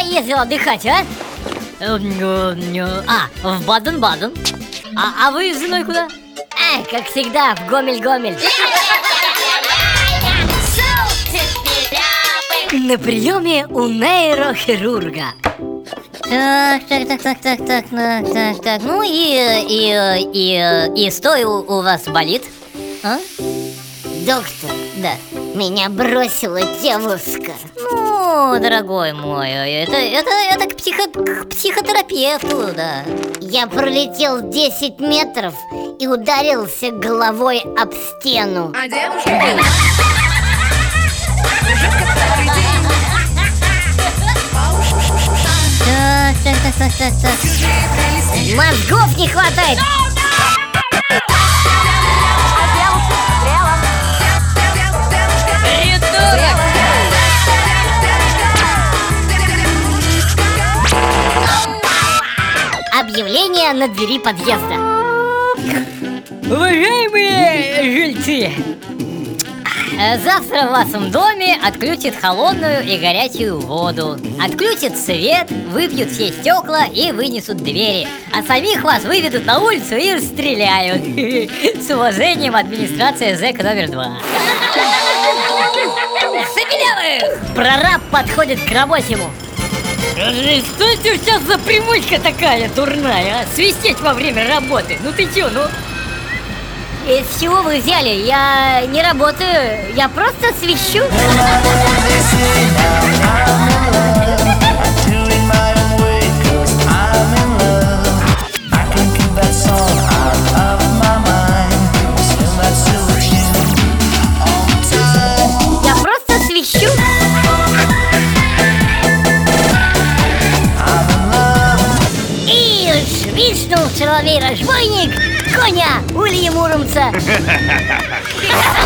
ездил отдыхать, а? А, в Баден-Баден. А, а вы с женой куда? А, как всегда, в Гомель-Гомель. На приеме у нейрохирурга. Так, так, так, так, так, так, так, так, так. Ну и, и, и, и что у, у вас болит? А? Доктор, Да. меня бросила девушка. Ну, дорогой мой, это, это, это к, психо, к психотерапевту, да. Я пролетел 10 метров и ударился головой об стену. А девушка Так, так, так, так, так, так. Мозгов не хватает. Объявление на двери подъезда. Уважаемые жильцы, э, Завтра в вашем доме отключат холодную и горячую воду. Отключат свет, выпьют все стекла и вынесут двери. А самих вас выведут на улицу и расстреляют. С уважением, администрация ЗЭК номер два. Забелявых! Прораб подходит к рабочему что это сейчас за примочка такая дурная, а? Свистеть во время работы. Ну ты чё, ну? Из чего вы взяли? Я не работаю, я просто свищу. Соловей-разбойник коня Улья Муромца.